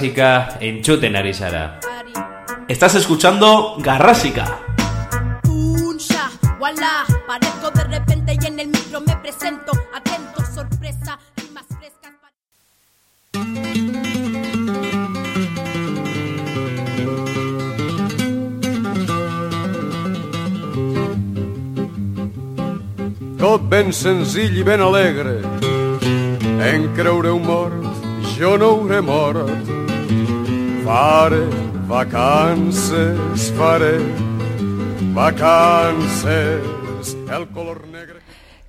Garrasika entzuten ari zara. Estás escuchando parezco de repente y en el micro me presento. Atento, sorpresa, rimas frescas. pa- Tot ben senzill i ben alegre. En creureu mort, jo no hauré mort. Faré vacances, faré vacances. El color negre...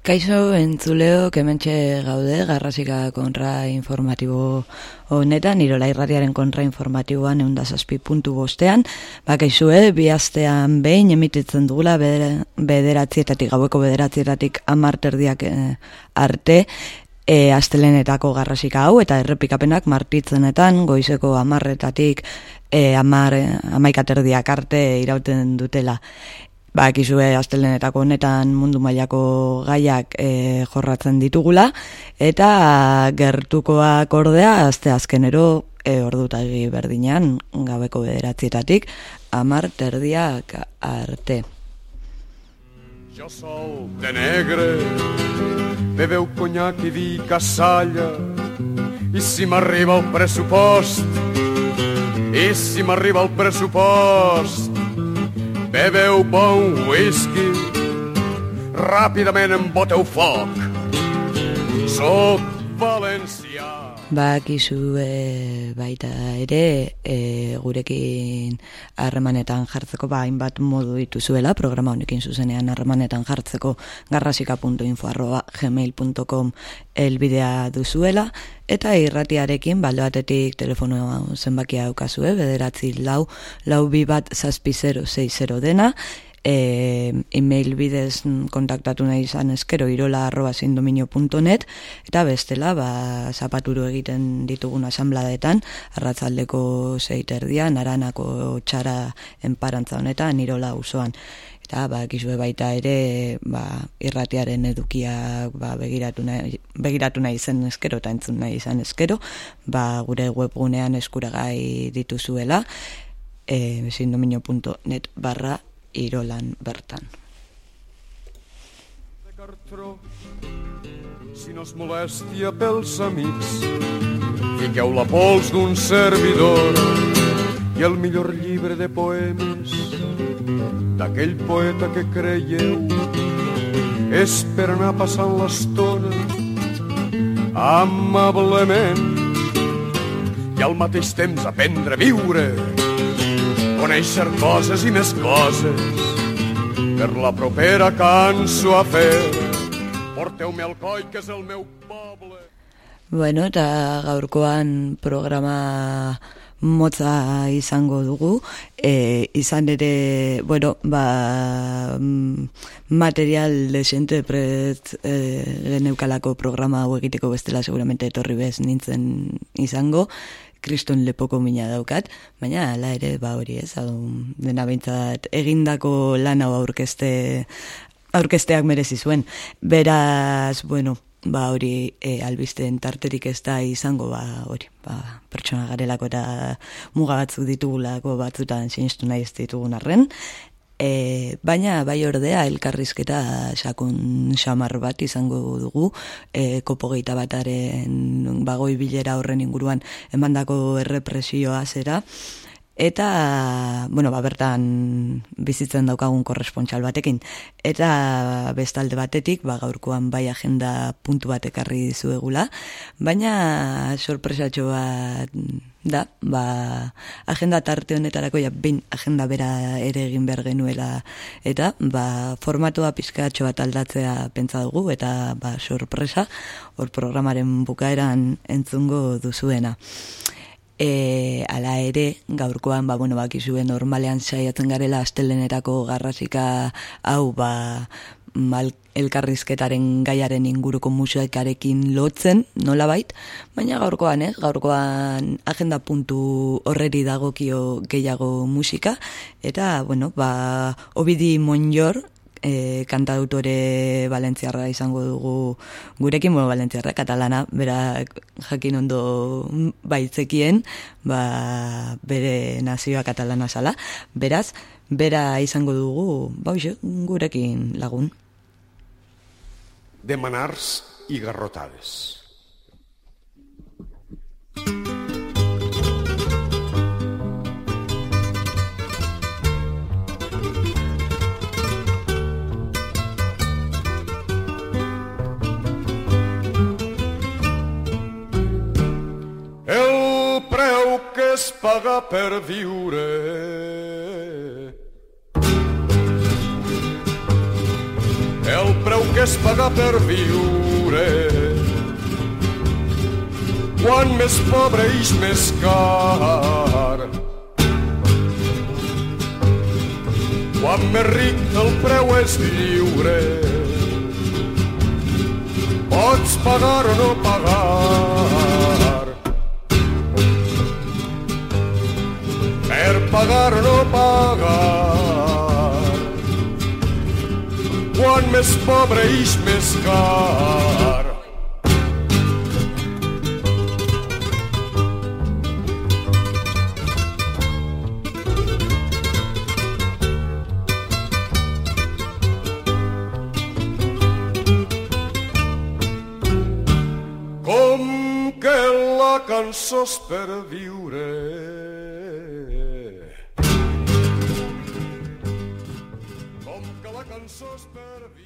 Kaixo entzuleo kementxe gaude garrasika kontra informatibo honetan, irola irratiaren kontra informatiboan eunda zazpi puntu bostean, bakaizue, bi astean behin emititzen dugula bedera- bederatzietatik, gaueko bederatzietatik amarterdiak eh, arte, e, astelenetako garrasika hau, eta errepikapenak martitzenetan, goizeko amarretatik e, amar, amaikaterdiak arte irauten dutela. Bakizue astelenetako honetan mundu mailako gaiak e, jorratzen ditugula eta gertukoak ordea aste azkenero e, ordutagi berdinean gabeko bederatzietatik amar terdiak arte. Jo sol de negre, beveu conyac i vi cassalla, i si m'arriba el pressupost, i si m'arriba el pressupost, beveu bon whisky, ràpidament emboteu foc. Soc valencià. Bakizu e, baita ere e, gurekin harremanetan jartzeko ba hainbat modu dituzuela programa honekin zuzenean harremanetan jartzeko garrasika.info arroba gmail.com elbidea duzuela eta irratiarekin balde batetik telefono zenbakia daukazue bederatzi lau lau bi bat zazpi 060 dena e, email bidez kontaktatu nahi izan eskero irola arroba zindominio.net eta bestela ba, zapaturo egiten ditugun asanbladetan arratzaldeko zeiterdian aranako txara enparantza honetan irola usoan eta ba, kizue baita ere ba, irratiaren edukiak ba, begiratu, nahi, begiratu nahi zen eskero eta entzun nahi izan eskero ba, gure webgunean eskuragai dituzuela e, zindominio.net barra irolan bertan. de cartró. Si no és molèstia pels amics, fiqueu la pols d'un servidor i el millor llibre de poemes d'aquell poeta que creieu és per anar passant l'estona amablement i al mateix temps aprendre a viure, conèixer coses i més coses per la propera cançó a fer. Porteu-me al coi, que és el meu poble. Bueno, eta gaurkoan programa motza izango dugu, e, izan ere, bueno, ba, material desente pret e, geneukalako programa hau egiteko bestela seguramente etorri bez nintzen izango, kriston lepoko mina daukat, baina ala ere, ba hori ez, hau, dena behintzat egindako lan hau aurkezte, aurkezteak merezi zuen. Beraz, bueno, ba hori e, albisten tarterik ez da izango ba hori ba, pertsona garelako eta muga batzuk ditugulako batzutan sinistu nahi ez ditugun arren E, baina bai ordea elkarrizketa sakun xamar bat izango dugu e, kopogeita bataren bagoi bilera horren inguruan emandako errepresioa zera Eta, bueno, ba, bertan bizitzen daukagun korrespontxal batekin. Eta bestalde batetik, ba, gaurkoan bai agenda puntu bat ekarri dizuegula. Baina sorpresatxo bat da, ba, agenda tarte honetarako ja, bin agenda bera ere egin behar genuela. Eta, ba, formatua pizkatxo bat aldatzea pentsa dugu, eta, ba, sorpresa, hor programaren bukaeran entzungo duzuena. E, ala ere, gaurkoan, ba, bueno, bakizue normalean saiatzen garela astelenerako garrasika hau, ba, mal, elkarrizketaren gaiaren inguruko musikarekin lotzen, nola bait, baina gaurkoan, eh? gaurkoan agenda puntu horreri dagokio gehiago musika, eta, bueno, ba, obidi monjor, e, kantautore valentziarra izango dugu gurekin, bueno, valentziarra, katalana, bera jakin ondo baitzekien, ba, bere nazioa katalana sala, beraz, bera izango dugu, ba, gurekin lagun. De manars i garrotades. Preu que es paga per viure. El preu que es paga per viure. Quan més pobre ix més car. Quan més ric el preu és lliure. Pots pagar o no pagar pagar o no pagar. Quan més pobre ix més car. És per viure so spite.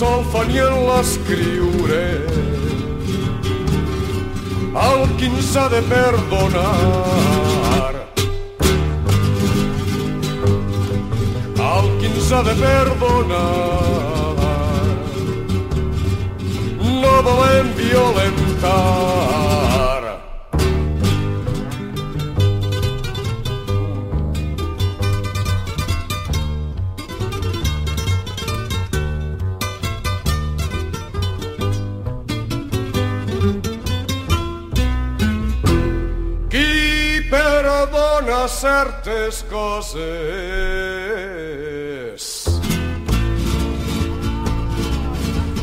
La solfa ni en l'escriure. El qui ens ha de perdonar? El qui ens ha de perdonar? No volem violentar certes coses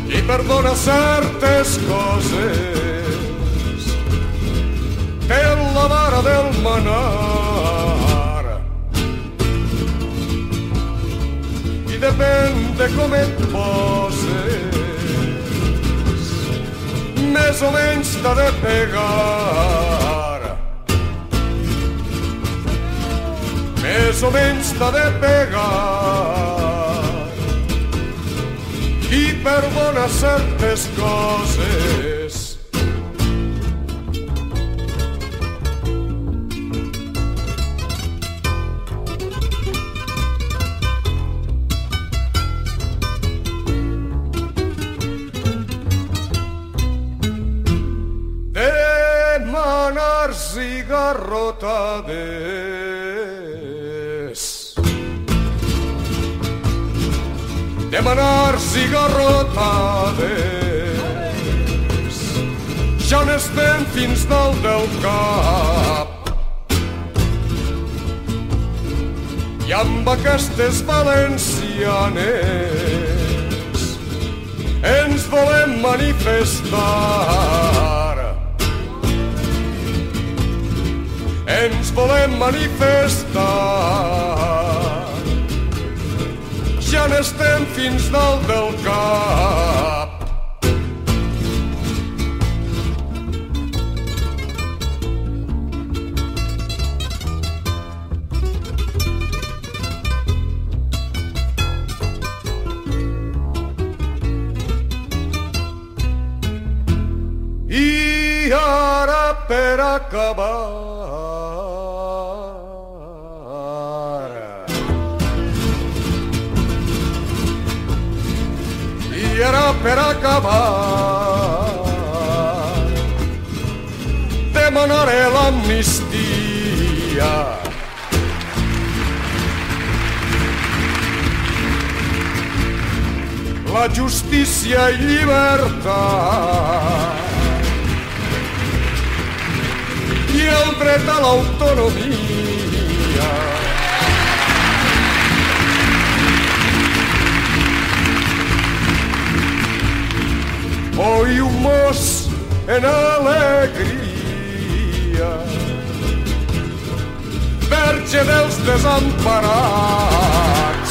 qui perdona certes coses té la vara del manar. I depèn de com et poses. Més o menys t'ha de pegar més o menys t'ha de pegar. I perdona certes coses demanar cigarrotades demanar cigarrotades ja n'estem fins dalt del cap. I amb aquestes valencianes ens volem manifestar. Ens volem manifestar ja n'estem fins dalt del cap. I ara per acabar per acabar. Demanaré l'amnistia. La justícia i llibertat i el dret a l'autonomia. Foi o moço em alegria Verge dels desamparats.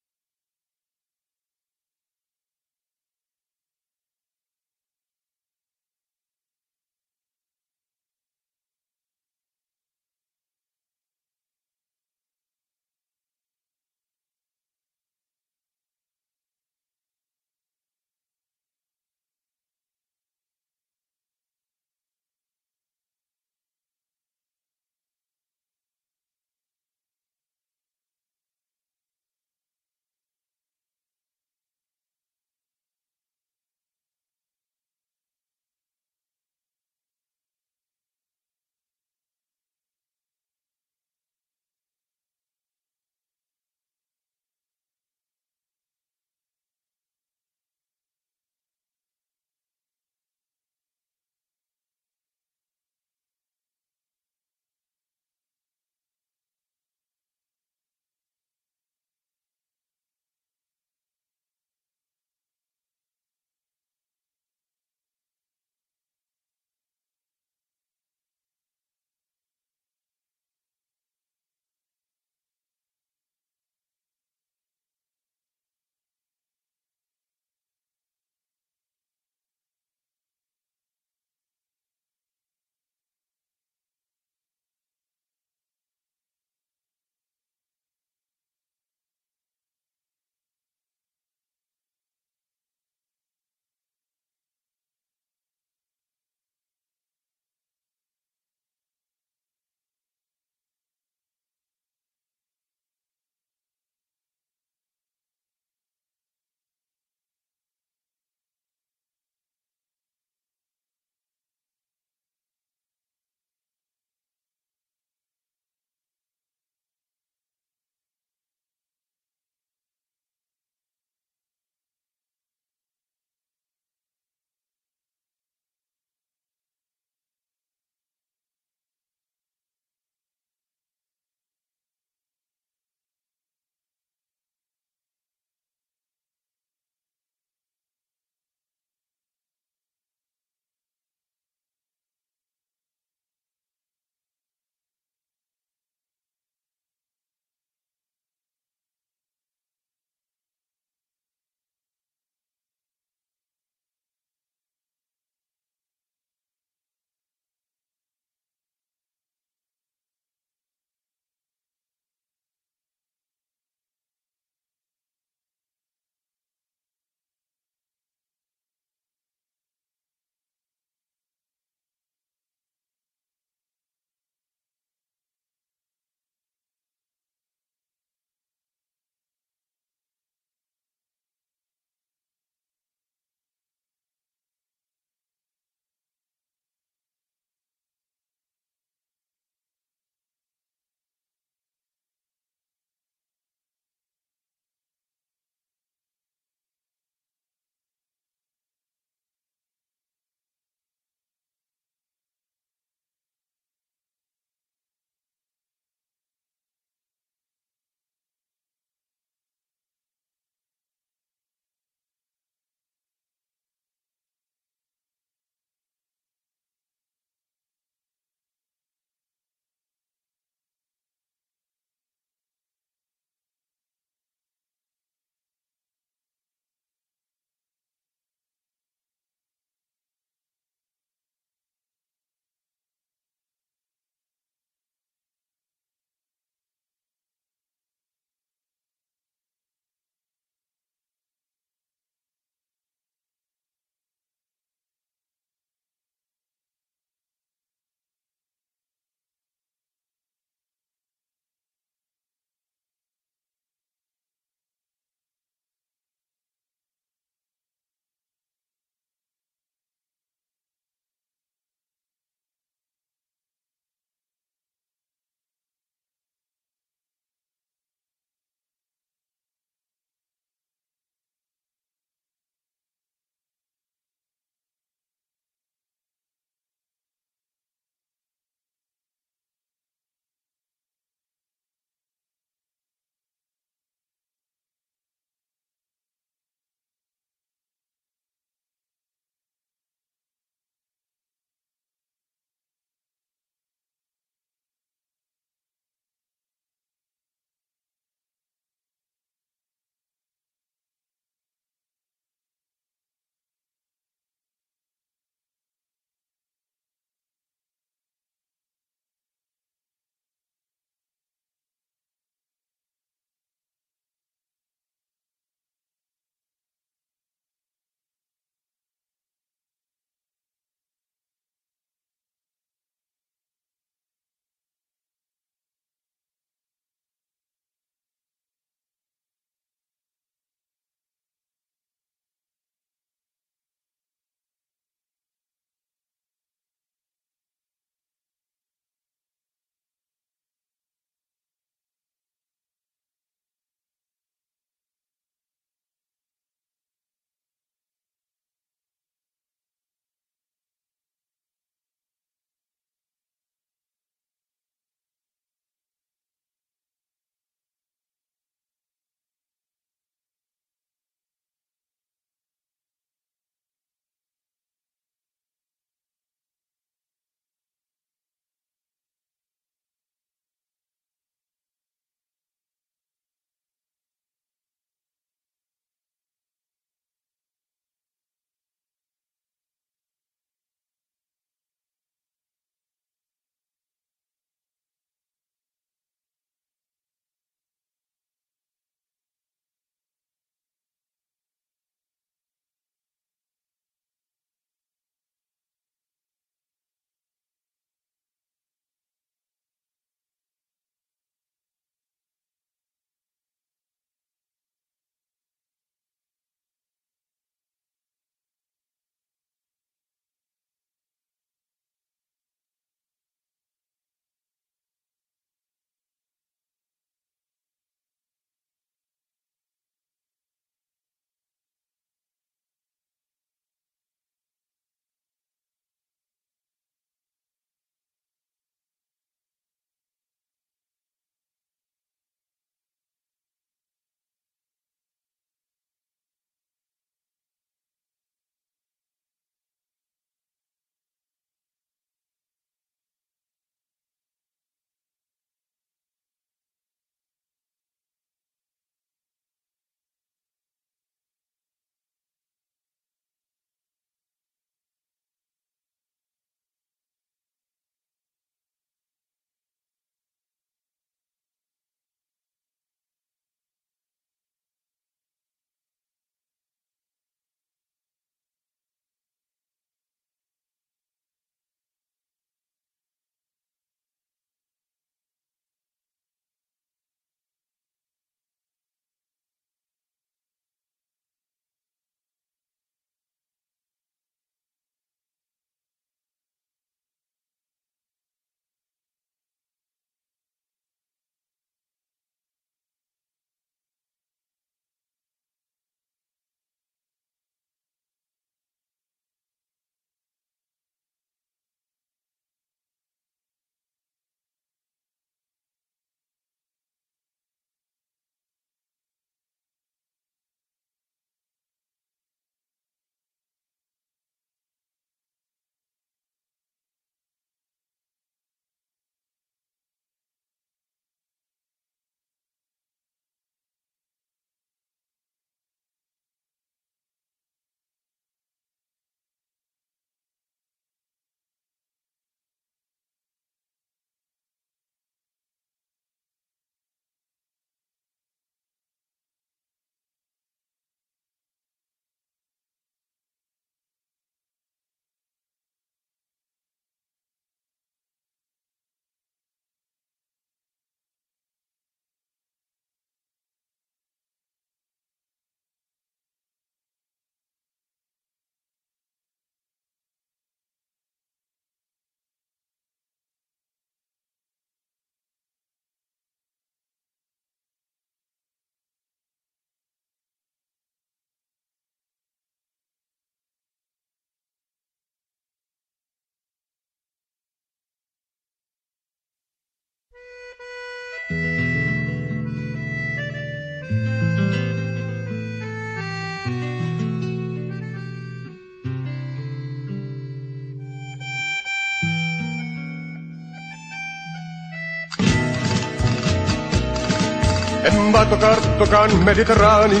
Em va tocar tocant Mediterrani,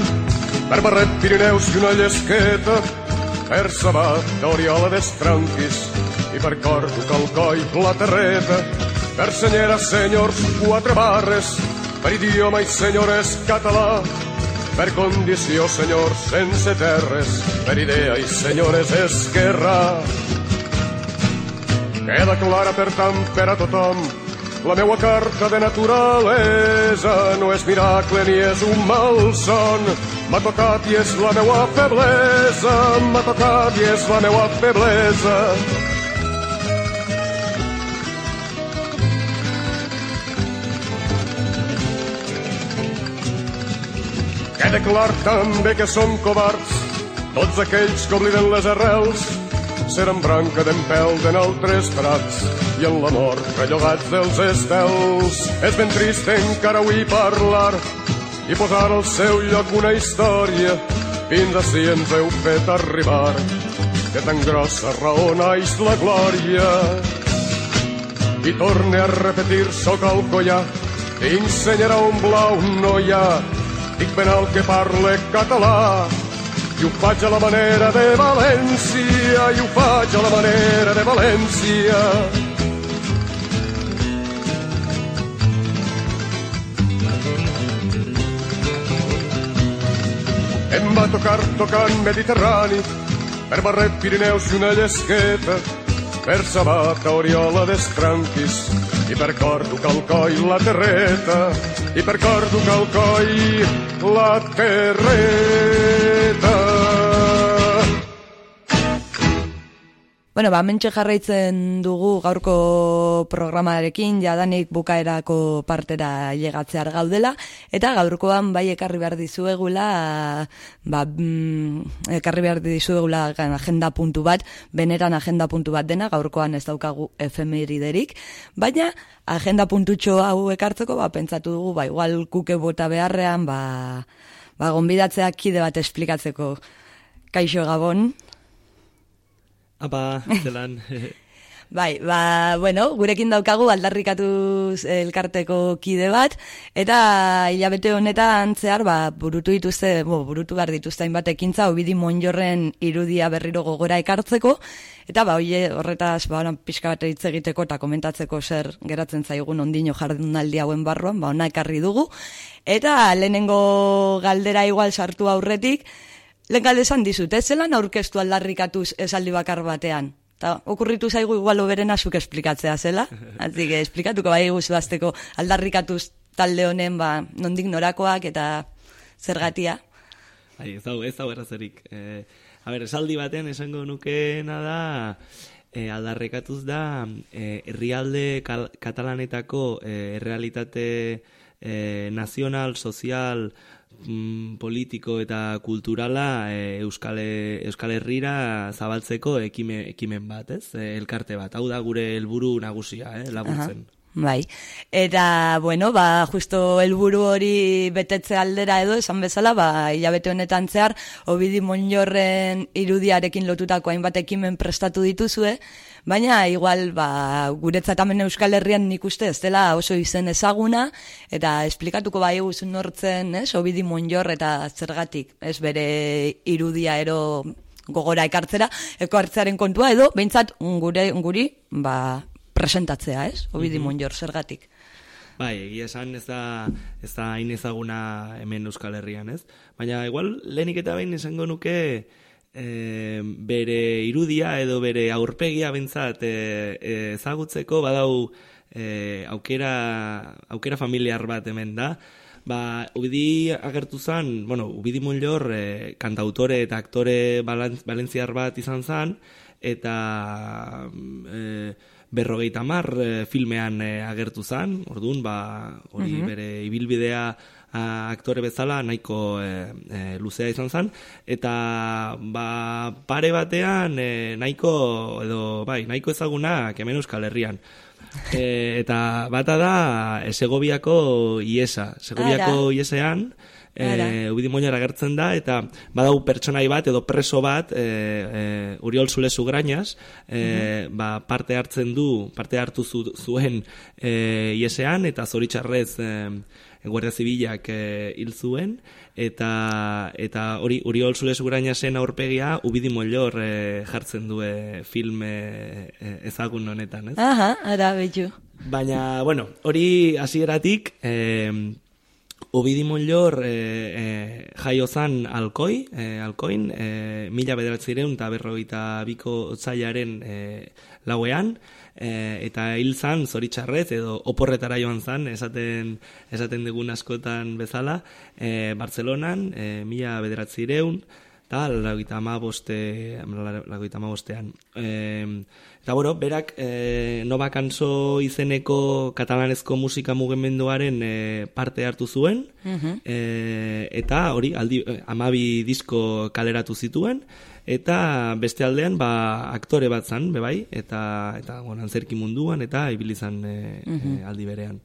per Barret, Pirineus i una llesqueta, per Sabat, d'Oriola d'Estranquis, i per Cordo, Calcoi, la Terreta, per senyera, senyors, quatre barres, per idioma i senyores català, per condició, senyors, sense terres, per idea i senyores esquerra. Queda clara per tant per a tothom la meua carta de naturalesa no és miracle ni és un malson. M'ha tocat i és la meua feblesa, m'ha tocat i és la meua feblesa. Queda clar també que som covards, tots aquells que obliden les arrels, seran branca d'empel d'en altres prats i en la mort rellogats dels estels. És ben trist encara avui parlar i posar al seu lloc una història fins a si ens heu fet arribar que tan grossa raó naix la glòria. I torne a repetir, soc el collà, ensenyarà un blau no hi ha. Dic ben alt que parle català, i ho faig a la manera de València, i ho faig a la manera de València. Em va tocar tocant Mediterrani, per Barret, Pirineus i una llesqueta, per Sabata, Oriola d'Estranquis, i per Cordo, Calcoi, la Terreta, i per Cordo, Calcoi, la Terreta. Bueno, ba, mentxe jarraitzen dugu gaurko programarekin, jadanik bukaerako partera llegatzear gaudela, eta gaurkoan bai ekarri behar dizuegula, ba, mm, ekarri behar dizuegula agenda puntu bat, beneran agenda puntu bat dena, gaurkoan ez daukagu efemeriderik, baina agenda puntutxo hau ekartzeko, ba, pentsatu dugu, ba, igual kuke bota beharrean, ba, ba, gonbidatzeak kide bat esplikatzeko. Kaixo Gabon, Apa, zelan. Bai, ba, bueno, gurekin daukagu aldarrikatuz elkarteko kide bat, eta hilabete honetan zehar, ba, burutu dituzte, bo, burutu behar dituzte hainbat ekintza, obidi monjorren irudia berriro gogora ekartzeko, eta ba, oie, horretaz, ba, ona, pixka bat hitz egiteko eta komentatzeko zer geratzen zaigun ondino jardunaldi hauen barruan, ba, ona ekarri dugu, eta lehenengo galdera igual sartu aurretik, lehen galde esan dizut, ez zelan aurkeztu aldarrikatuz esaldi bakar batean? Ta, okurritu zaigu igual oberen azuk esplikatzea zela. Que esplikatuko bai guzu azteko aldarrikatuz talde honen ba, nondik norakoak eta zergatia. Bai, ez dago, ez dago errazerik. Eh, a ber, esaldi batean esango nukeena da, eh, aldarrekatuz da, eh, herrialde katalanetako eh, errealitate eh, nazional, sozial, mm, politiko eta kulturala eh, Euskal, Euskal Herrira zabaltzeko ekime, ekimen bat, ez? Eh, elkarte bat. Hau da gure helburu nagusia, eh, laburtzen. Bai, eta, bueno, ba, justo helburu hori betetze aldera edo, esan bezala, ba, hilabete honetan zehar, obidi monjorren irudiarekin lotutako hainbat ekimen prestatu dituzue, baina igual, ba, guretzat hemen Euskal Herrian nik uste ez dela oso izen ezaguna, eta esplikatuko bai guzun nortzen, ez, obidi monjor eta zergatik, ez bere irudia ero gogora ekartzera, eko hartzearen kontua edo, behintzat gure, guri, ba, presentatzea, ez? Obidi monjor zergatik. Bai, egia esan ez da, ez da hain ezaguna hemen Euskal Herrian, ez? Baina igual lehenik eta behin esango nuke e, bere irudia edo bere aurpegia bentzat e, ezagutzeko badau e, aukera, aukera familiar bat hemen da. Ba, ubidi agertu zan, bueno, ubidi Monllor e, kantautore eta aktore balentziar bat izan zan, eta e, berrogeita mar e, filmean e, agertu zan, orduan, ba, hori bere ibilbidea aktore bezala nahiko e, e, luzea izan zen, eta ba, pare batean e, nahiko, edo, bai, nahiko ezaguna hemen Euskal Herrian. E, eta bata da Segoviako iesa. Segoviako iesean. E, Ubidi Moñor agertzen da, eta badau pertsonai bat edo preso bat, e, e, Uriol Zulezu Grañas, e, ba, parte hartzen du, parte hartu zu, zuen e, iesean, eta zoritxarrez e, Guardia Zibilak e, hil zuen, eta eta hori Uriol Zulezu Grañasen aurpegia Ubidi Moñor e, jartzen du e, film e, e, ezagun honetan, ez? Aha, ara, betxu. Baina, bueno, hori hasieratik eh, Obidi Mollor eh, eh, jaio zan alkoi, eh, alkoin, eh, mila bederatzireun eta berrogeita biko zailaren eh, lauean, eh, eta hil zan zoritxarrez edo oporretara joan zan, esaten, esaten dugun askotan bezala, eh, Bartzelonan, eh, mila bederatzireun, eta lagoita boste, lagoita bostean. E, eta bueno, berak e, Nova Kanso izeneko katalanezko musika mugimenduaren e, parte hartu zuen, e, eta hori, aldi, amabi disko kaleratu zituen, eta beste aldean ba, aktore bat zan, bebai, eta, eta bueno, antzerki munduan, eta ibilizan e, e, aldi berean.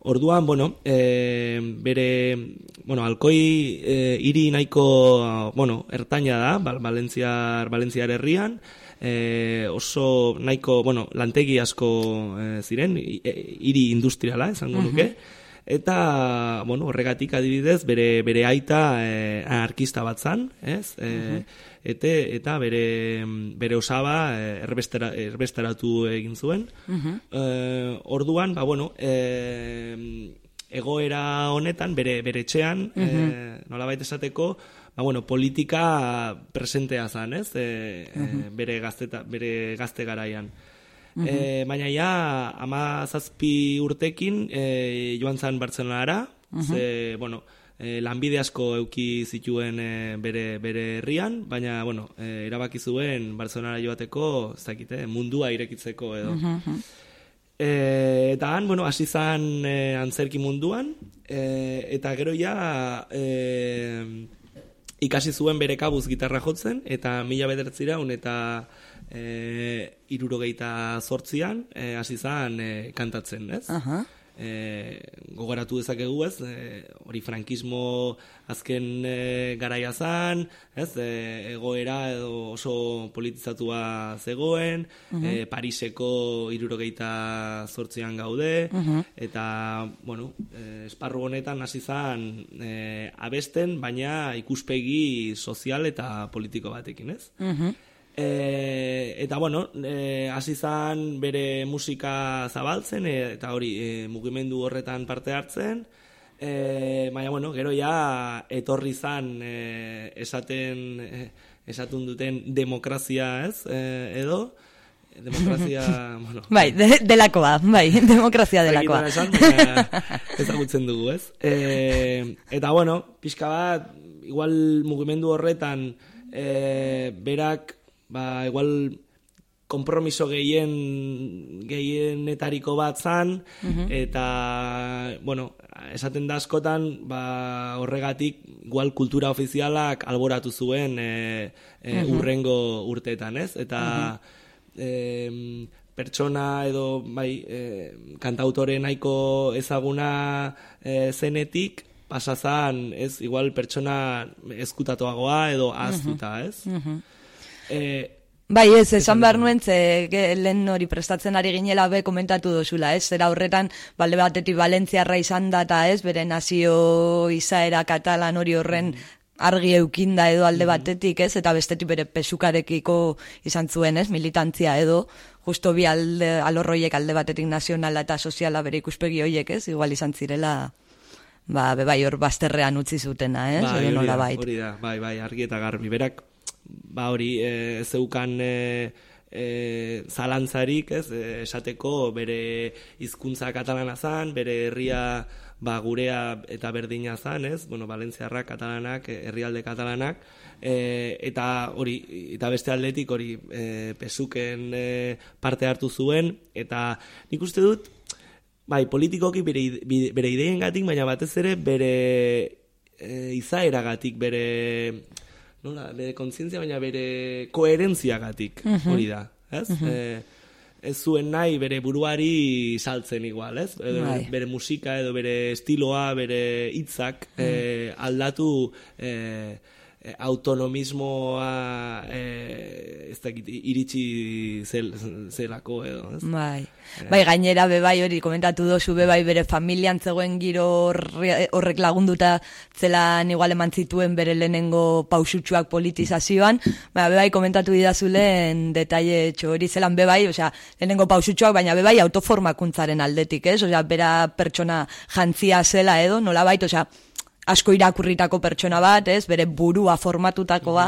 Orduan, bueno, e, bere, bueno, alkoi e, hiri nahiko, bueno, ertaina da, bal, Valentziar, Valentziar herrian, e, oso nahiko, bueno, lantegi asko e, ziren, e, hiri industriala, esango nuke, eta, bueno, horregatik adibidez, bere, bere aita e, anarkista bat zan, ez? E, ete, eta bere, bere osaba e, erbestera, erbesteratu egin zuen. E, orduan, ba, bueno, e, egoera honetan, bere, bere etxean, e, nolabait esateko, ba, bueno, politika presentea zan, ez? E, e, bere, gazteta, bere gazte garaian. E, baina ja, ama zazpi urtekin e, joan zan Bartzelonara, ze, bueno, e, lanbide asko euki zituen e, bere, bere herrian, baina, bueno, e, erabaki zuen Bartzelonara joateko, ez dakite, mundua irekitzeko edo. E, eta han, bueno, hasi zan e, antzerki munduan, e, eta gero ja e, ikasi zuen bere kabuz gitarra jotzen, eta mila bederatzireun eta e, irurogeita zortzian e, hasi zan e, kantatzen, ez? Aha. E, gogoratu dezakegu ez, e, hori frankismo azken e, garaia zan, ez, e, egoera edo oso politizatua zegoen, e, Pariseko irurogeita zortzian gaude, eta, bueno, e, esparru honetan hasi zan e, abesten, baina ikuspegi sozial eta politiko batekin, ez? E, eta bueno, e, hasi zan bere musika zabaltzen e, eta hori e, mugimendu horretan parte hartzen. E, baina bueno, gero ja etorri zan e, esaten e, esatun duten demokrazia, ez? E, edo demokrazia, bueno, Bai, de, delakoa, bai, demokrazia delakoa. Esan, ezagutzen dugu, ez? E, eta, bueno, pixka bat, igual mugimendu horretan, e, berak, ba, igual kompromiso gehien gehienetariko bat zan, eta, bueno, esaten da askotan, ba, horregatik, igual kultura ofizialak alboratu zuen e, e, urrengo urteetan, ez? Eta, em, pertsona edo bai e, kantautore nahiko ezaguna e, zenetik pasazan, ez, igual pertsona eskutatuagoa edo aztuta, ez? E, Bai, ez, esan behar nuen, ze lehen hori prestatzen ari ginela be komentatu dozula, ez? Zera horretan, balde batetik Valentziarra izan da, eta ez, bere nazio izaera katalan hori horren argi eukinda edo alde batetik, ez? Eta bestetik bere pesukarekiko izan zuen, ez? Militantzia edo, justo bi alde, alorroiek alde batetik nazionala eta soziala bere ikuspegi hoiek, ez? Igual izan zirela, ba, be bai hor bazterrean utzi zutena, ez? Bai, Edo hori da, hori da, bai, bai, argi eta garbi. Berak, ba hori, e, zeukan e, e, zalantzarik, ez, esateko bere hizkuntza katalana zan, bere herria ba, gurea eta berdina zan, ez, bueno, Valentziarrak, katalanak, herrialde katalanak, e, eta hori, eta beste aldetik hori e, pesuken e, parte hartu zuen, eta nik uste dut, bai, politikoki bere, bere ideen gatik, baina batez ere bere e, izaeragatik, bere, nola, bere kontzientzia, baina bere koherentziagatik, hori da, ez? E, ez zuen nahi bere buruari saltzen igual, ez? Edo Bai. bere musika edo bere estiloa, bere hitzak eh, aldatu eh, eh, autonomismoa eh, ez dakit, iritsi zel, zelako edo, ez? Bai. Bai, gainera bebai hori komentatu dozu bebai bere familian zegoen giro horre- horrek lagunduta zelan igual eman zituen bere lehenengo pausutsuak politizazioan, ba, bebai komentatu didazulen detaile hori zelan bebai, osea, lehenengo pausutsuak, baina bebai autoformakuntzaren aldetik, ez? Osea, bera pertsona jantzia zela edo, nolabait, osea, asko irakurritako pertsona bat, ez? Bere burua formatutakoa,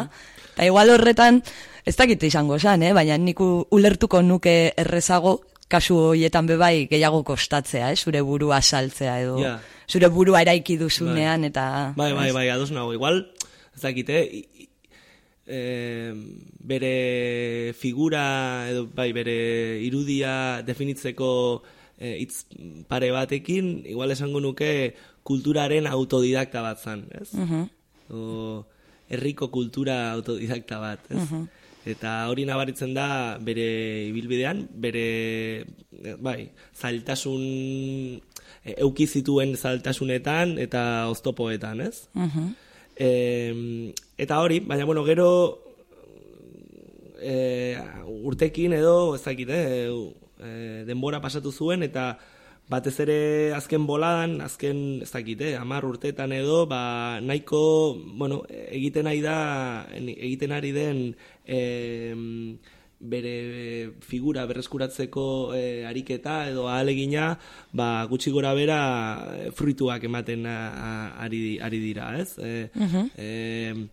eta igual horretan, ez dakit izango zan, eh? baina nik u- ulertuko nuke errezago, kasu horietan bebai gehiago kostatzea, eh? zure burua saltzea edo Ja. zure burua eraiki duzunean eta... Bai, bai, bai, ados nago. Igual, ez dakite, eh, bere figura edo bai bere irudia definitzeko hitz pare batekin, igual esango nuke kulturaren autodidakta bat zan, ez? O, herriko kultura autodidakta bat, ez? Eta hori nabaritzen da bere ibilbidean, bere, bai, zailtasun, eh, euki zituen zailtasunetan eta oztopoetan, ez? Em, eta hori, baina bueno, gero e, urtekin edo, ez dakit, eh, e, denbora pasatu zuen, eta batez ere azken boladan, azken, ez dakit, eh, amar urtetan edo, ba, nahiko, bueno, egiten ari da, egiten ari den, em, bere figura berreskuratzeko e, ariketa edo ahalegina ba, gutxi gora bera eh, fruituak ematen a, a- ari, ari dira, ez? E, em,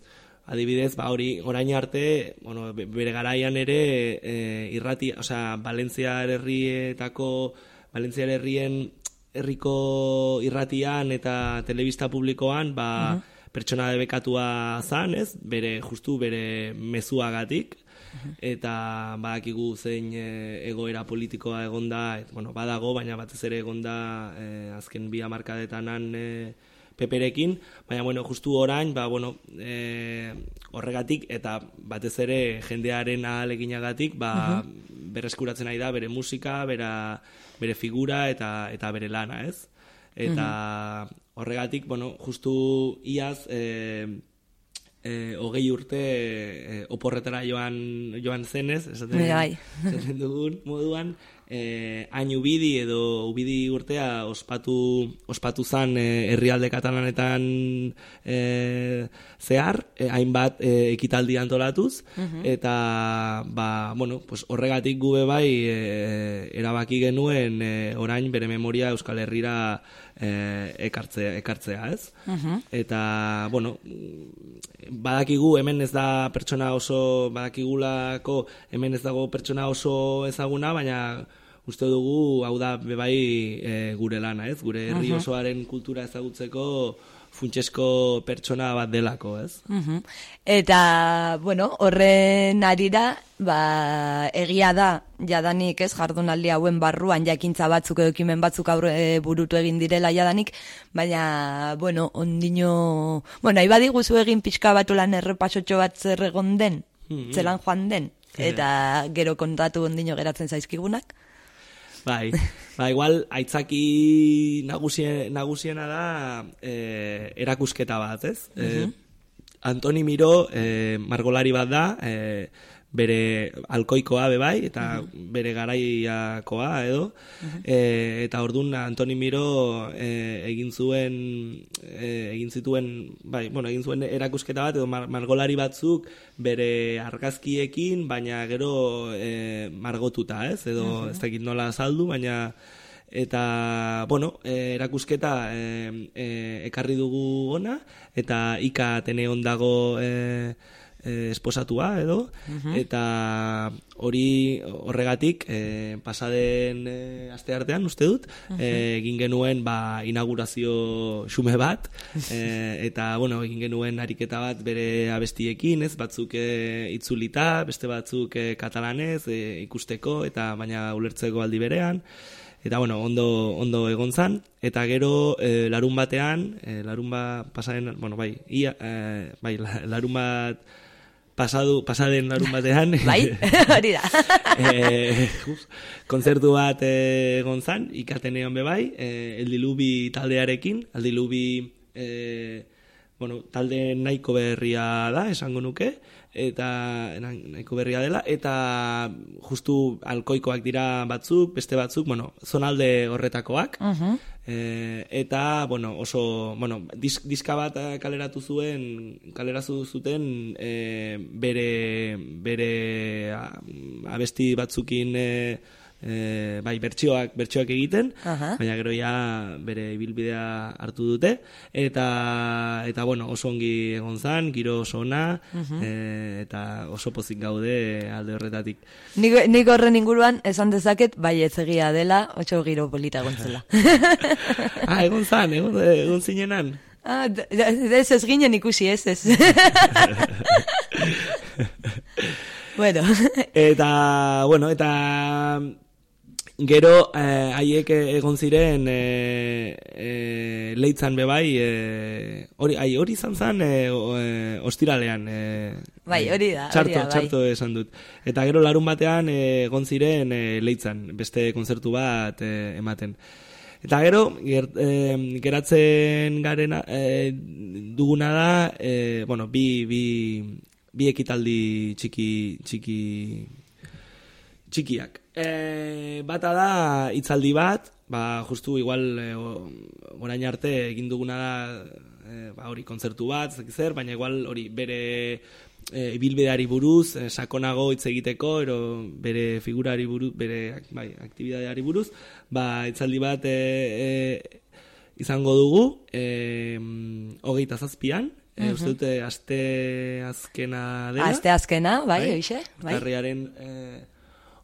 adibidez, ba hori orain arte, bueno, be- bere garaian ere e, irrati, osea, Valentzia herrietako Valentzia herrien herriko irratian eta telebista publikoan, ba, pertsona debekatua zan, ez? Bere, justu bere mezuagatik, eta badakigu zein e, egoera politikoa egonda, et, bueno, badago, baina batez ere egonda e, azken bi hamarkadetanan e, peperekin, baina bueno, justu orain, ba, bueno, e, horregatik eta batez ere jendearen ahaleginagatik, ba, berreskuratzen ari da bere musika, bera, bere figura eta eta bere lana, ez? Eta horregatik, bueno, justu iaz, e, e, hogei urte e, oporretara joan, joan zenez, esaten, Bai. esaten dugun moduan, e, hain ubidi edo ubidi urtea ospatu, ospatu zan e, herrialde katalanetan e, zehar, e, hainbat e, ekitaldi antolatuz, eta ba, bueno, pues horregatik gube bai e, erabaki genuen e, orain bere memoria Euskal Herrira e, ekartzea, ekartzea, ez? Eta, bueno, badakigu hemen ez da pertsona oso, badakigulako hemen ez dago pertsona oso ezaguna, baina uste dugu hau da bebai e, gure lana, ez? Gure herri osoaren kultura ezagutzeko funtsesko pertsona bat delako, ez? Mhm. Eta, bueno, horren arira, ba, egia da, jadanik ez, jardunaldi hauen barruan, jakintza batzuk edo ekimen batzuk aurre burutu egin direla jadanik, baina, bueno, ondino, bueno, nahi badiguzu egin pixka batu lan errepasotxo bat zer egon den, zelan joan den, eta gero kontatu ondino geratzen zaizkigunak. Bai, ba, igual, aitzaki nagusie, nagusiena da e, erakusketa bat, ez? E, Antoni Miro e, margolari bat da, e, bere alkoikoa be bai, eta bere garaiakoa edo, e, eta ordun Antoni Miro e, egin zuen, e, egin zituen, bai, bueno, egin zuen erakusketa bat, edo mar, margolari batzuk bere argazkiekin, baina gero e, margotuta, ez? Edo ez dakit nola saldu, baina eta bueno, erakusketa e, e, ekarri dugu ona eta ika teneon dago e, e, esposatua edo eta hori horregatik e, pasaden e, aste artean uste dut e, egin genuen ba, inaugurazio xume bat e, eta bueno, egin genuen ariketa bat bere abestiekin ez batzuk e, itzulita, beste batzuk e, katalanez e, ikusteko eta baina ulertzeko aldi berean. Eta bueno, ondo, ondo egon zan, eta gero e, larun batean, e, larun bat pasaren, bueno, bai, ia, e, bai, la- larun bat pasadu, pasaden larun batean. Bai, hori da. eh, uf, kontzertu bat eh, egon zan, ikatenean bebai, eh, eldilubi taldearekin, eldilubi eh, bueno, talde nahiko berria da, esango nuke, eta na- nahiko berria dela, eta justu alkoikoak dira batzuk, beste batzuk, bueno, zonalde horretakoak, Eh, eta, bueno, oso, bueno, disk, diska bat kaleratu zuen, kaleratu zuten eh, bere, bere a- abesti batzukin eh, eh, bai, bertsioak, bertsioak egiten, Aha. baina gero ja bere ibilbidea hartu dute, eta, eta bueno, oso ongi egon zan, giro oso ona, eh, eta oso pozik gaude alde horretatik. Nik, nik horren inguruan esan dezaket bai ez egia dela, otxo giro polita gontzela. ah, egon zan, egon, egon zinenan. ah, ez ez ginen ikusi ez ez. bueno, Eta, bueno, eta gero eh, haiek egon ziren eh, eh, leitzan bebai, eh, hori, ai, hori izan zen eh, eh, ostiralean. Eh, Bai, hori da, hori Txarto, da, bai. txarto esan dut. Eta gero larun batean eh, egon ziren eh, leitzan, beste kontzertu bat eh, ematen. Eta gero, ger, eh, geratzen garena eh, duguna da, eh, bueno, bi, bi, bi ekitaldi txiki, txiki, txikiak. E, bata da hitzaldi bat, ba, justu igual e, orain arte egin duguna da e, ba, hori kontzertu bat, zer, baina igual hori bere e, ibilbideari buruz, e, sakonago hitz egiteko, ero bere figurari buruz, bere bai, aktibidadeari buruz, ba, hitzaldi bat e, e, izango dugu, e, hogeita zazpian, e, uste dute aste azkena dela. aste azkena, bai, hoxe, bai. Urtarriaren eh,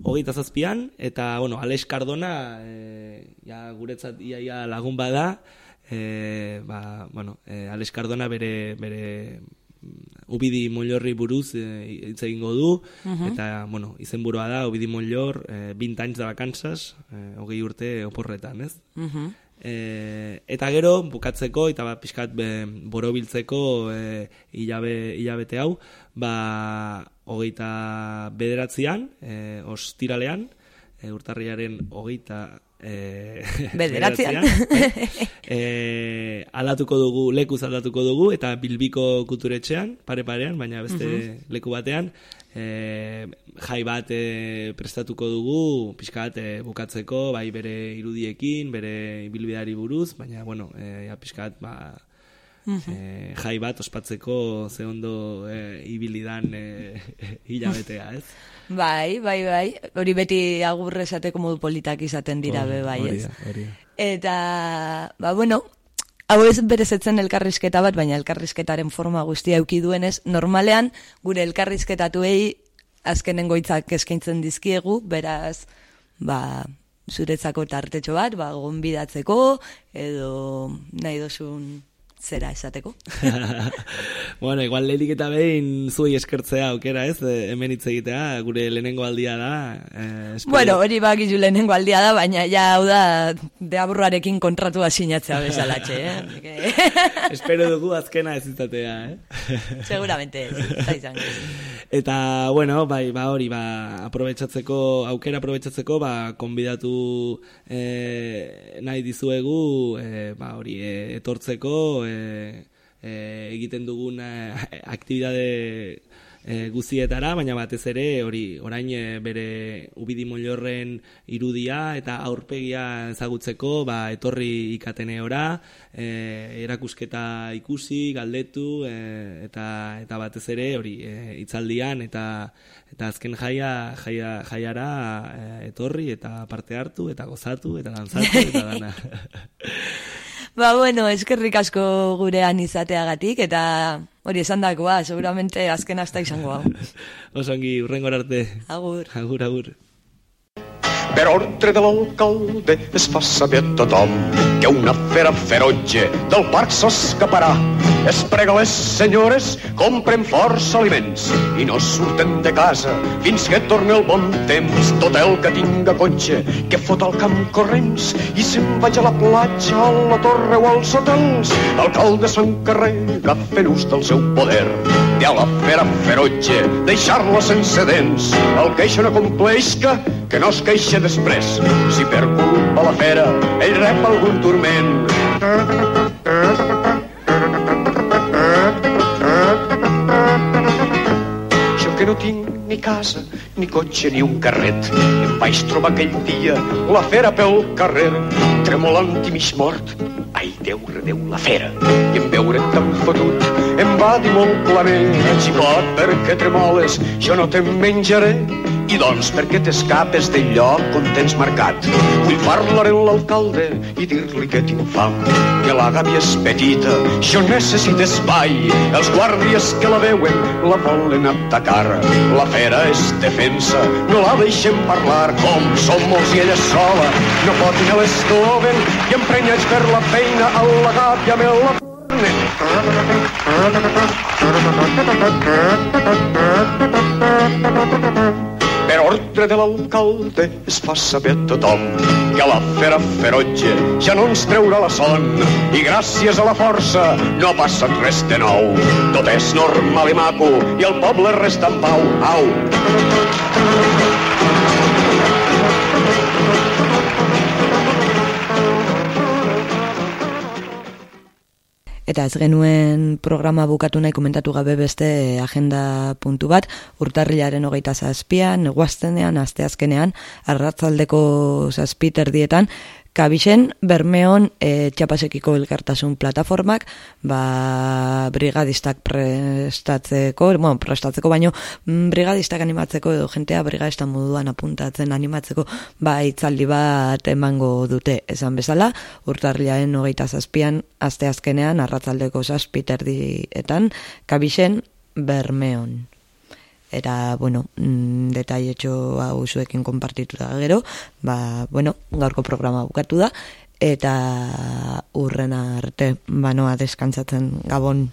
hogeita zazpian, eta, bueno, Alex Cardona, eh, ja, guretzat iaia lagun bada, eh, ba, bueno, eh, Alex Cardona bere, bere mm, ubidi mollorri buruz hitz egingo du, eta, bueno, izenburua da, ubidi mollor, eh, 20 anys de vacanzas, eh, hogei urte oporretan, ez? E, eta gero, bukatzeko, eta ba, pixkat be, borobiltzeko e, hilabe, hilabete hau, ba, hogeita bederatzean, e, ostiralean, e, urtarriaren hogeita e, Bederatzean. e, aldatuko dugu, lekuz aldatuko dugu, eta bilbiko kulturetxean, pare-parean, baina beste leku batean, e, jai bat e, prestatuko dugu, pixkat e, bukatzeko, bai bere irudiekin, bere ibilbideari buruz, baina, bueno, e, ja, pixkat, ba, e, jai bat ospatzeko ze ondo e, ibilidan e, hilabetea, ez? Bai, bai, bai. Hori beti agur esateko modu politak izaten dira be bai, ez. hori. Eta, ba, bueno, hau ez berezetzen elkarrizketa bat, baina elkarrizketaren forma guztia euki duenez, normalean gure elkarrizketatuei azkenengo hitzak eskaintzen dizkiegu, beraz, ba, zuretzako tartetxo bat, ba, gonbidatzeko, edo nahi dozun zera esateko. bueno, igual lehenik eta behin zuei eskertzea aukera, ez? E, hemen hitz egitea, gure lehenengo aldia da. Eh, Bueno, hori bakizu lehenengo aldia da, baina ja hau da deaburrarekin kontratua sinatzea bezalatxe, eh? espero dugu azkena ez izatea, eh? Seguramente ez, izango. Eta, bueno, bai, ba hori, ba, aprobetsatzeko, aukera aprobetsatzeko, ba, konbidatu e, nahi dizuegu, e, ba, hori, e, etortzeko, e, e, egiten dugun e, aktibidade e, guzietara, baina batez ere, hori, orain e, bere ubidi mollorren irudia eta aurpegia ezagutzeko, ba, etorri ikateneora, e, erakusketa ikusi, galdetu, e, eta, eta batez ere, hori, e, hitzaldian eta eta azken jaia, jaia, jaiara etorri eta parte hartu eta gozatu eta dantzatu eta dana. Ba, bueno, eskerrik asko gurean izateagatik, eta hori esan dakoa, seguramente azken hasta izango hau. Osongi, urrengor arte. Agur. Agur, agur. Per ordre de l'alcalde es fa saber tothom que una fera feroge del parc s'escaparà Es prega les senyores, compren força aliments i no surten de casa fins que torni el bon temps. Tot el que tinga cotxe, que fot al camp corrents i se'n vaig a la platja, a la torre o als hotels. L'alcalde s'encarrega fent ús del seu poder de la fera ferotge, deixar-la sense dents. El que això no compleix que, que no es queixa després. Si per culpa la fera ell rep algun turment. Que no tinc ni casa, ni cotxe, ni un carret. Em vaig trobar aquell dia la fera pel carrer, tremolant i mig mort. Ai, Déu, redeu la fera. I en veure tan fotut em va dir molt clarament, xicot, per què tremoles? Jo no te'n menjaré. I doncs, per què t'escapes del lloc on tens marcat? Vull parlar amb l'alcalde i dir-li que tinc fam, que la gàbia és petita, jo necessito espai. Els guàrdies que la veuen la volen atacar. La fera és defensa, no la deixem parlar com som molts i ella sola. No pot ni l'estoven i emprenyats per la feina a la gàbia me la per ordre de l'alcalde es fa saber a tothom que la fera ferotge ja no ens treurà la son i gràcies a la força no ha passat res de nou. Tot és normal i maco i el poble resta en pau. Au! Eta ez genuen programa bukatu nahi komentatu gabe beste agenda puntu bat, urtarrilaren hogeita zazpian, neguaztenean, asteazkenean, arratzaldeko zazpiter dietan, Kabixen, Bermeon, e, txapasekiko elkartasun plataformak, ba, brigadistak prestatzeko, bueno, prestatzeko baino, mm, brigadistak animatzeko edo jentea brigadista moduan apuntatzen animatzeko, ba, itzaldi bat emango dute esan bezala, urtarriaren hogeita zazpian, azte azkenean, arratzaldeko zazpiterdietan, Kabixen, Bermeon eta, bueno, mm, detaietxo hau zuekin konpartitu da gero, ba, bueno, gaurko programa bukatu da, eta urrena arte banoa deskantzatzen gabon.